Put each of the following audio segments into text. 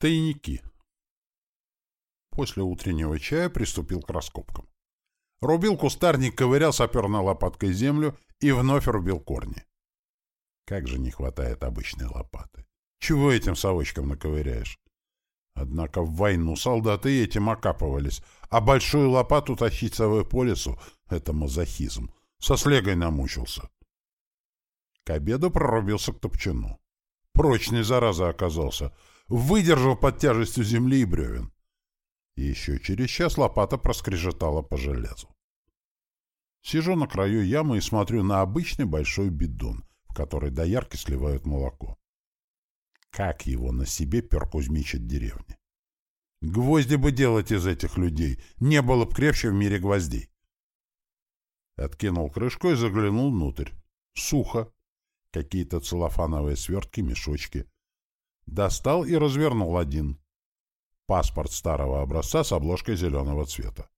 Тайники. После утреннего чая приступил к раскопкам. Рубил кустарник, ковырял саперной лопаткой землю и вновь рубил корни. Как же не хватает обычной лопаты. Чего этим совочком наковыряешь? Однако в войну солдаты этим окапывались, а большую лопату тащить совой по лесу — это мазохизм. Со слегой намучился. К обеду прорубился к топчану. Прочный, зараза, оказался — выдержал под тяжестью земли и бревен. И еще через час лопата проскрежетала по железу. Сижу на краю ямы и смотрю на обычный большой бидон, в который доярки сливают молоко. Как его на себе пер Кузьмич от деревни? Гвозди бы делать из этих людей, не было б крепче в мире гвоздей. Откинул крышку и заглянул внутрь. Сухо. Какие-то целлофановые свертки, мешочки. Достал и развернул один. Паспорт старого образца с обложкой зеленого цвета.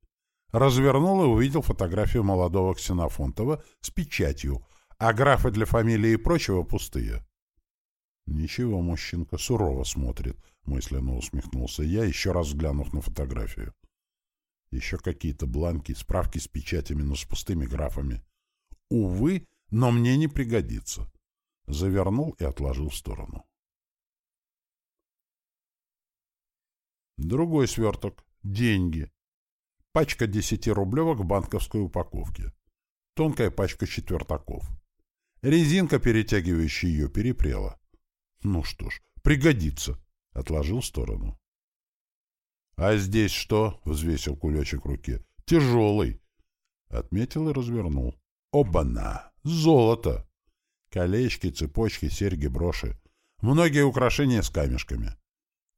Развернул и увидел фотографию молодого Ксенофонтова с печатью, а графы для фамилии и прочего пустые. «Ничего, мужчинка сурово смотрит», — мысленно усмехнулся я, еще раз взглянув на фотографию. Еще какие-то бланки, справки с печатями, но с пустыми графами. Увы, но мне не пригодится. Завернул и отложил в сторону. Другой сверток. Деньги. Пачка десятирублевок в банковской упаковке. Тонкая пачка четвертаков. Резинка, перетягивающая ее, перепрела. Ну что ж, пригодится. Отложил в сторону. «А здесь что?» — взвесил кулечек в руке. «Тяжелый». Отметил и развернул. «Оба-на! Золото!» Колечки, цепочки, серьги, броши. Многие украшения с камешками.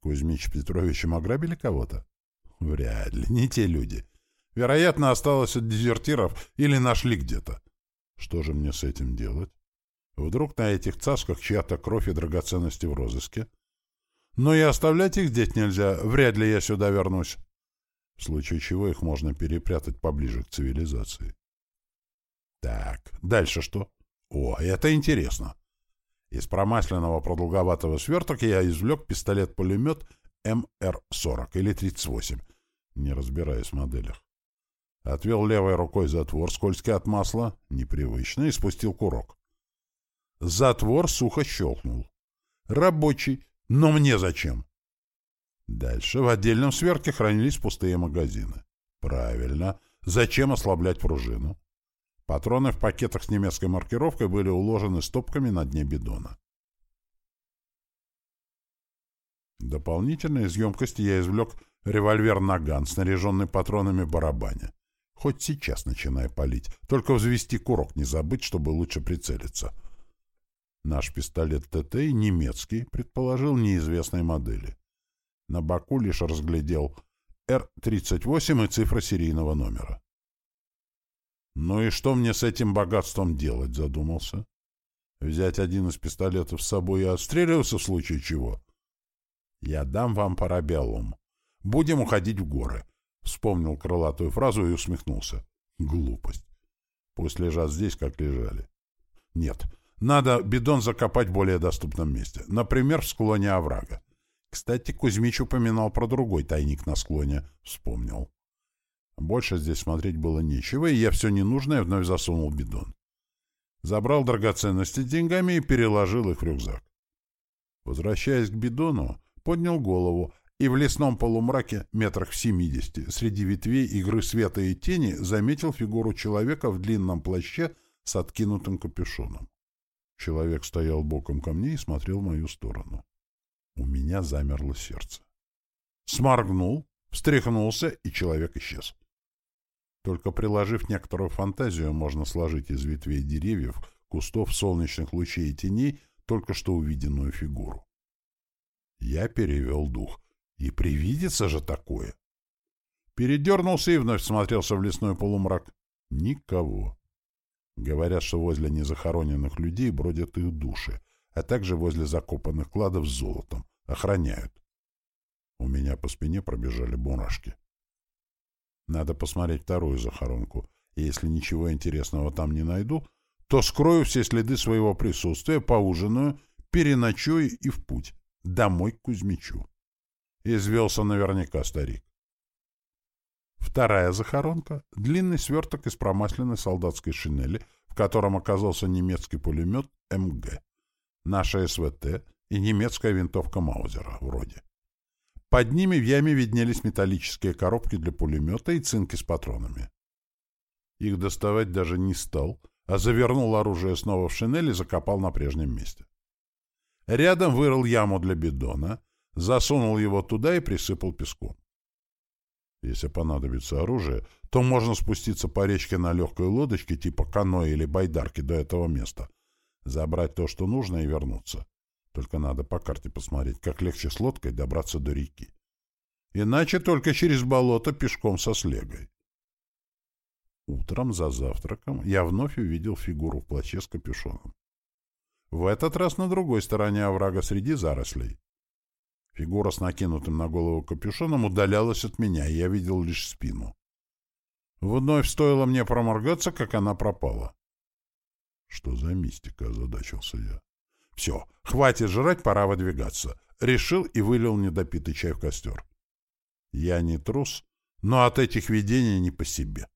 Кузьмич Петровичем ограбили кого-то? Вряд ли, не те люди. Вероятно, осталось от дезертиров или нашли где-то. Что же мне с этим делать? Вдруг на этих цасках чья-то кровь и драгоценности в розыске? Но и оставлять их здесь нельзя, вряд ли я сюда вернусь. В случае чего их можно перепрятать поближе к цивилизации. Так, дальше что? О, это интересно. Из промасленного продолговатого свертка я извлек пистолет-пулемет МР-40 или 38, не разбираясь в моделях. Отвел левой рукой затвор, скользкий от масла, непривычно, и спустил курок. Затвор сухо щелкнул. Рабочий, но мне зачем? Дальше в отдельном свертке хранились пустые магазины. Правильно. Зачем ослаблять пружину? Патроны в пакетах с немецкой маркировкой были уложены стопками на дне бидона. Дополнительно из емкости я извлек револьвер «Наган», снаряженный патронами барабаня. Хоть сейчас начинай палить, только взвести курок не забыть, чтобы лучше прицелиться. Наш пистолет ТТ немецкий, предположил неизвестной модели. На боку лишь разглядел Р-38 и цифра серийного номера. «Ну и что мне с этим богатством делать?» — задумался. «Взять один из пистолетов с собой и отстреливаться в случае чего?» «Я дам вам парабеллум. Будем уходить в горы», — вспомнил крылатую фразу и усмехнулся. «Глупость. Пусть лежат здесь, как лежали». «Нет, надо бидон закопать в более доступном месте, например, в склоне оврага. Кстати, Кузьмич упоминал про другой тайник на склоне. Вспомнил. Больше здесь смотреть было нечего, и я все ненужное вновь засунул в бидон. Забрал драгоценности деньгами и переложил их в рюкзак. Возвращаясь к бидону, поднял голову и в лесном полумраке, метрах в семидесяти, среди ветвей игры света и тени, заметил фигуру человека в длинном плаще с откинутым капюшоном. Человек стоял боком ко мне и смотрел в мою сторону. У меня замерло сердце. Сморгнул, встряхнулся, и человек исчез. Только приложив некоторую фантазию, можно сложить из ветвей деревьев, кустов, солнечных лучей и теней только что увиденную фигуру. Я перевел дух. И привидится же такое! Передернулся и вновь смотрелся в лесной полумрак. Никого. Говорят, что возле незахороненных людей бродят их души, а также возле закопанных кладов с золотом. Охраняют. У меня по спине пробежали мурашки. Надо посмотреть вторую захоронку. И если ничего интересного там не найду, то скрою все следы своего присутствия, поужинаю, переночую и в путь. Домой к Кузьмичу. Извелся наверняка старик. Вторая захоронка — длинный сверток из промасленной солдатской шинели, в котором оказался немецкий пулемет МГ, наша СВТ и немецкая винтовка Маузера, вроде. Под ними в яме виднелись металлические коробки для пулемета и цинки с патронами. Их доставать даже не стал, а завернул оружие снова в шинель и закопал на прежнем месте. Рядом вырыл яму для бидона, засунул его туда и присыпал песком. Если понадобится оружие, то можно спуститься по речке на легкой лодочке типа каноэ или байдарки до этого места, забрать то, что нужно, и вернуться. Только надо по карте посмотреть, как легче с лодкой добраться до реки. Иначе только через болото пешком со слегой. Утром за завтраком я вновь увидел фигуру в плаще с капюшоном. В этот раз на другой стороне оврага среди зарослей. Фигура с накинутым на голову капюшоном удалялась от меня, и я видел лишь спину. Вновь стоило мне проморгаться, как она пропала. Что за мистика, озадачился я. Все, хватит жрать, пора выдвигаться. Решил и вылил недопитый чай в костер. Я не трус, но от этих видений не по себе.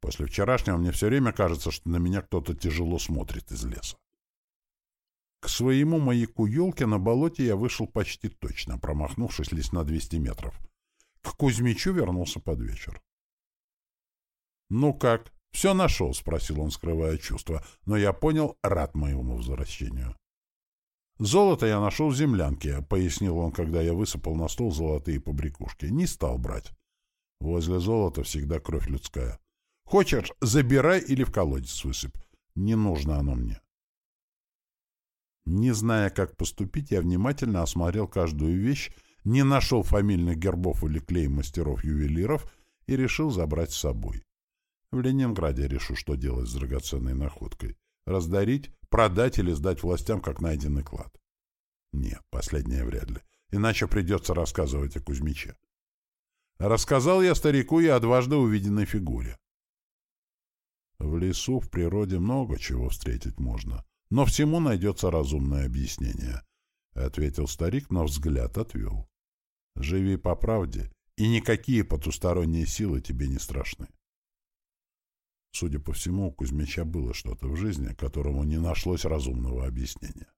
После вчерашнего мне все время кажется, что на меня кто-то тяжело смотрит из леса. К своему маяку елки на болоте я вышел почти точно, промахнувшись лишь на 200 метров. К Кузьмичу вернулся под вечер. «Ну как? Все нашел?» — спросил он, скрывая чувства, но я понял, рад моему возвращению. «Золото я нашел в землянке», — пояснил он, когда я высыпал на стол золотые побрякушки. «Не стал брать. Возле золота всегда кровь людская. Хочешь, забирай или в колодец высыпь. Не нужно оно мне». Не зная, как поступить, я внимательно осмотрел каждую вещь, не нашел фамильных гербов или клей мастеров-ювелиров и решил забрать с собой. В Ленинграде решу, что делать с драгоценной находкой. Раздарить, продать или сдать властям, как найденный клад. Нет, последнее вряд ли. Иначе придется рассказывать о Кузьмиче. Рассказал я старику и о дважды увиденной фигуре. В лесу, в природе много чего встретить можно, но всему найдется разумное объяснение, — ответил старик, но взгляд отвел. Живи по правде, и никакие потусторонние силы тебе не страшны. Судя по всему, у Кузьмича было что-то в жизни, которому не нашлось разумного объяснения.